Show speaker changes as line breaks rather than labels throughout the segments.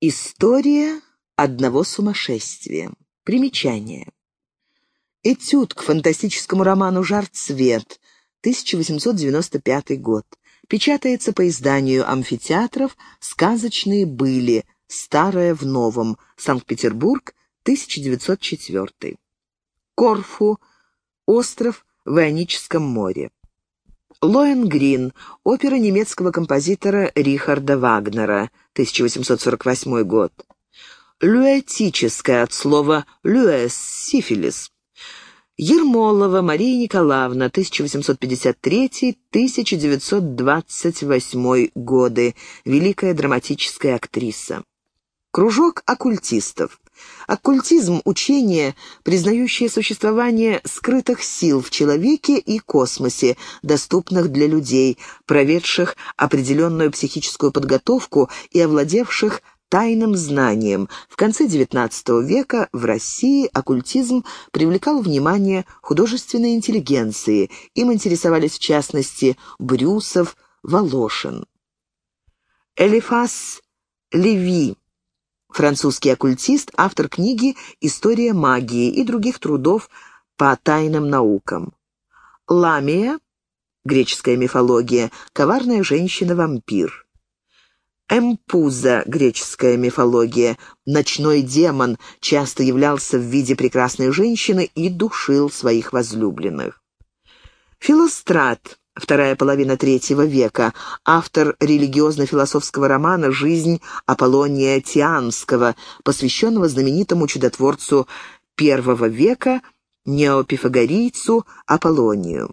История одного сумасшествия. Примечание. Этюд к фантастическому роману «Жар цвет», 1895 год. Печатается по изданию амфитеатров «Сказочные были. Старое в новом. Санкт-Петербург, 1904». Корфу. Остров в Ионическом море. Лоенгрин. Опера немецкого композитора Рихарда Вагнера. 1848 год. Люэтическая от слова «люэс» — сифилис. Ермолова Мария Николаевна, 1853-1928 годы, великая драматическая актриса. Кружок оккультистов. Оккультизм – учение, признающее существование скрытых сил в человеке и космосе, доступных для людей, проведших определенную психическую подготовку и овладевших тайным знанием. В конце XIX века в России оккультизм привлекал внимание художественной интеллигенции. Им интересовались в частности Брюсов, Волошин. Элифас Леви, французский оккультист, автор книги «История магии» и других трудов по тайным наукам. Ламия, греческая мифология, коварная женщина-вампир. Эмпуза, греческая мифология, ночной демон, часто являлся в виде прекрасной женщины и душил своих возлюбленных. Филострат, вторая половина третьего века, автор религиозно-философского романа «Жизнь Аполлония Тианского», посвященного знаменитому чудотворцу первого века, неопифагорийцу Аполлонию.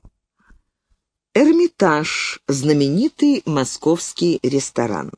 Эрмитаж – знаменитый московский ресторан.